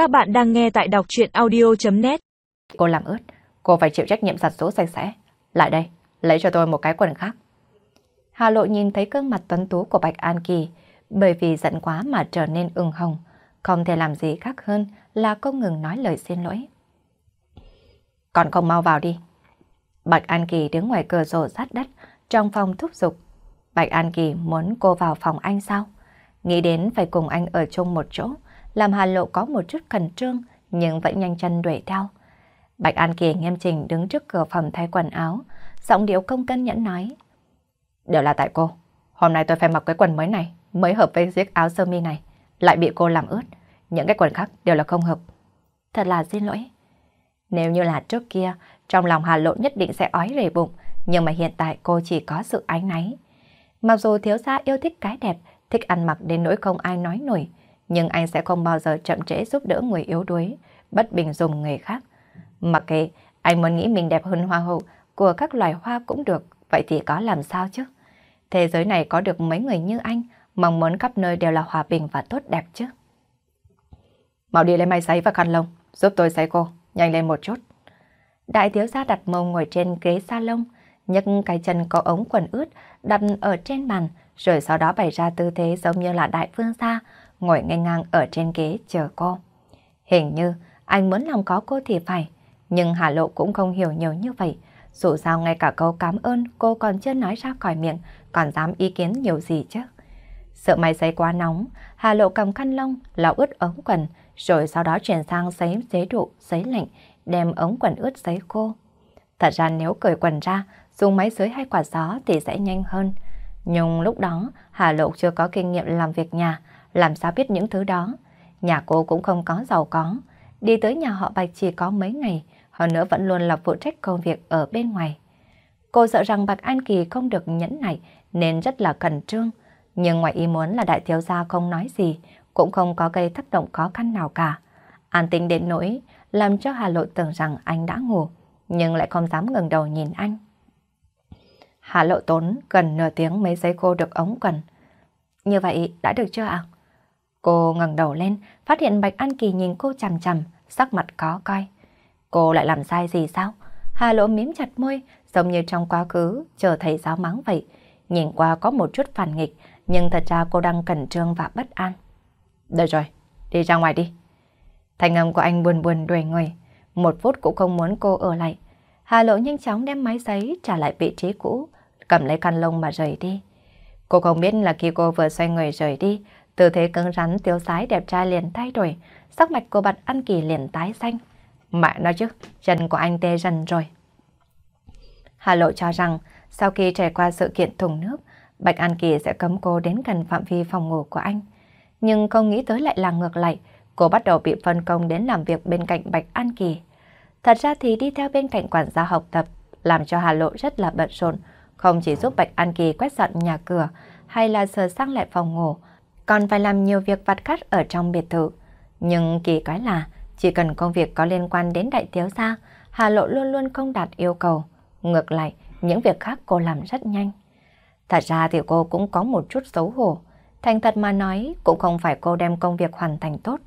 Các bạn đang nghe tại đọc chuyện audio.net Cô làm ướt, cô phải chịu trách nhiệm giặt số sạch sẽ. Lại đây, lấy cho tôi một cái quần khác. Hà Lộ nhìn thấy gương mặt tuấn tú của Bạch An Kỳ, bởi vì giận quá mà trở nên ửng hồng. Không thể làm gì khác hơn là không ngừng nói lời xin lỗi. Còn không mau vào đi. Bạch An Kỳ đứng ngoài cửa sổ sát đất, trong phòng thúc giục. Bạch An Kỳ muốn cô vào phòng anh sao? Nghĩ đến phải cùng anh ở chung một chỗ, làm Hà Lộ có một chút khẩn trương nhưng vẫn nhanh chân đuổi theo. Bạch An Kỳ nghiêm chỉnh đứng trước cửa phòng thay quần áo, giọng điệu công cân nhẫn nói. Đều là tại cô, hôm nay tôi phải mặc cái quần mới này, mới hợp với chiếc áo sơ mi này, lại bị cô làm ướt. Những cái quần khác đều là không hợp. Thật là xin lỗi. Nếu như là trước kia, trong lòng Hà Lộ nhất định sẽ ói rề bụng, nhưng mà hiện tại cô chỉ có sự ái náy. Mặc dù thiếu gia yêu thích cái đẹp, thích ăn mặc đến nỗi không ai nói nổi, nhưng anh sẽ không bao giờ chậm trễ giúp đỡ người yếu đuối, bất bình dùng người khác. Mặc kệ, anh muốn nghĩ mình đẹp hơn hoa hậu của các loài hoa cũng được, vậy thì có làm sao chứ? Thế giới này có được mấy người như anh, mong muốn khắp nơi đều là hòa bình và tốt đẹp chứ. Mau đi lấy máy sấy và khăn lông, giúp tôi sấy cô, nhanh lên một chút. Đại thiếu gia đặt mông ngồi trên ghế salon, nhấc cái chân có ống quần ướt đặt ở trên bàn, rồi sau đó bày ra tư thế giống như là đại phương gia, ngồi ngay ngang ở trên ghế chờ cô. Hình như anh muốn lòng có cô thì phải, nhưng Hà Lộ cũng không hiểu nhiều như vậy. Dù sao ngay cả câu cảm ơn cô còn chưa nói ra khỏi miệng, còn dám ý kiến nhiều gì chứ. Sợ máy giấy quá nóng, Hà Lộ cầm khăn lông, lau ướt ống quần, rồi sau đó chuyển sang giấy chế độ, giấy lạnh, đem ống quần ướt giấy cô. Thật ra nếu cởi quần ra, dùng máy dưới hay quạt gió thì sẽ nhanh hơn. Nhưng lúc đó, Hà Lộ chưa có kinh nghiệm làm việc nhà, làm sao biết những thứ đó. Nhà cô cũng không có giàu có. Đi tới nhà họ Bạch chỉ có mấy ngày, hơn nữa vẫn luôn là phụ trách công việc ở bên ngoài. Cô sợ rằng Bạch An Kỳ không được nhẫn nại nên rất là cẩn trương. Nhưng ngoài ý muốn là đại thiếu gia không nói gì, cũng không có gây tác động khó khăn nào cả. An tính đến nỗi, làm cho Hà Lộ tưởng rằng anh đã ngủ, nhưng lại không dám ngừng đầu nhìn anh. Hà Lộ tốn gần nửa tiếng mấy giây cô được ống quần. Như vậy đã được chưa ạ? Cô ngẩng đầu lên, phát hiện Bạch An Kỳ nhìn cô chằm chằm, sắc mặt khó coi. Cô lại làm sai gì sao? Hà Lộ mím chặt môi, giống như trong quá khứ, chờ thầy giáo mắng vậy. Nhìn qua có một chút phản nghịch, nhưng thật ra cô đang cẩn trương và bất an. Được rồi, đi ra ngoài đi. Thành âm của anh buồn buồn đuổi người, một phút cũng không muốn cô ở lại. Hà Lộ nhanh chóng đem máy giấy trả lại vị trí cũ, cầm lấy khăn lông mà rời đi. Cô không biết là khi cô vừa xoay người rời đi, tư thế cứng rắn tiêu sái đẹp trai liền thay đổi, sắc mạch của Bạch An Kỳ liền tái xanh. Mẹ nói chứ, chân của anh tê dần rồi. Hà Lộ cho rằng, sau khi trải qua sự kiện thùng nước, Bạch An Kỳ sẽ cấm cô đến gần phạm vi phòng ngủ của anh. Nhưng không nghĩ tới lại là ngược lại, cô bắt đầu bị phân công đến làm việc bên cạnh Bạch An Kỳ. Thật ra thì đi theo bên cạnh quản gia học tập, làm cho Hà Lộ rất là bận rộn, không chỉ giúp Bạch An Kỳ quét dọn nhà cửa hay là sửa sang lại phòng ngủ, còn phải làm nhiều việc vặt khác ở trong biệt thự. Nhưng kỳ quái là, chỉ cần công việc có liên quan đến đại thiếu gia, Hà Lộ luôn luôn không đạt yêu cầu. Ngược lại, những việc khác cô làm rất nhanh. Thật ra thì cô cũng có một chút xấu hổ. Thành thật mà nói, cũng không phải cô đem công việc hoàn thành tốt.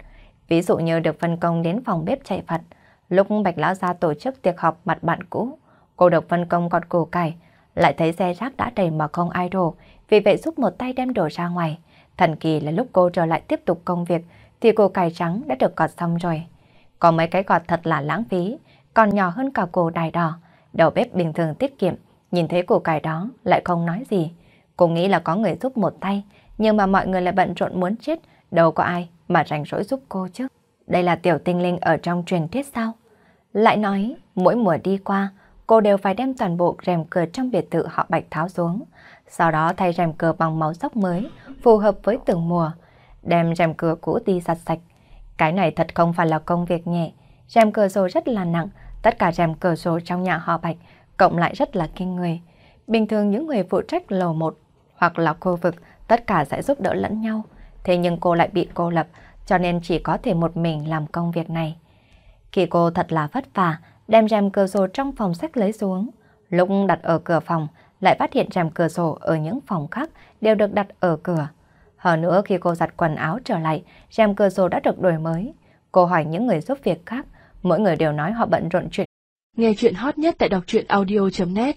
Ví dụ như được phân công đến phòng bếp chạy phật, lúc Bạch Lão Gia tổ chức tiệc họp mặt bạn cũ, cô được phân công gọt củ cải, lại thấy xe rác đã đầy mà không ai đổ, vì vậy giúp một tay đem đồ ra ngoài. Thần kỳ là lúc cô trở lại tiếp tục công việc, thì cô cài trắng đã được gọt xong rồi. Có mấy cái gọt thật là lãng phí, còn nhỏ hơn cả cổ đài đỏ. Đầu bếp bình thường tiết kiệm, nhìn thấy củ cải đó lại không nói gì. Cô nghĩ là có người giúp một tay, nhưng mà mọi người lại bận rộn muốn chết, đâu có ai mà rảnh rỗi giúp cô chứ. Đây là tiểu tinh linh ở trong truyền thuyết sao? Lại nói, mỗi mùa đi qua, cô đều phải đem toàn bộ rèm cửa trong biệt thự họ bạch tháo xuống. Sau đó thay rèm cửa bằng máu sóc mới, phù hợp với từng mùa. Đem rèm cửa cũ đi giặt sạch. Cái này thật không phải là công việc nhẹ. Rèm cửa sổ rất là nặng, tất cả rèm cửa sổ trong nhà họ bạch cộng lại rất là kinh người. Bình thường những người phụ trách lầu một hoặc là khu vực tất cả sẽ giúp đỡ lẫn nhau. Thế nhưng cô lại bị cô lập, cho nên chỉ có thể một mình làm công việc này. Khi cô thật là vất vả, đem rèm cửa sổ trong phòng sách lấy xuống. Lúc đặt ở cửa phòng, lại phát hiện rèm cửa sổ ở những phòng khác đều được đặt ở cửa. Hơn nữa khi cô giặt quần áo trở lại, rèm cửa sổ đã được đổi mới. Cô hỏi những người giúp việc khác, mỗi người đều nói họ bận rộn chuyện. Nghe chuyện hot nhất tại đọc truyện audio.net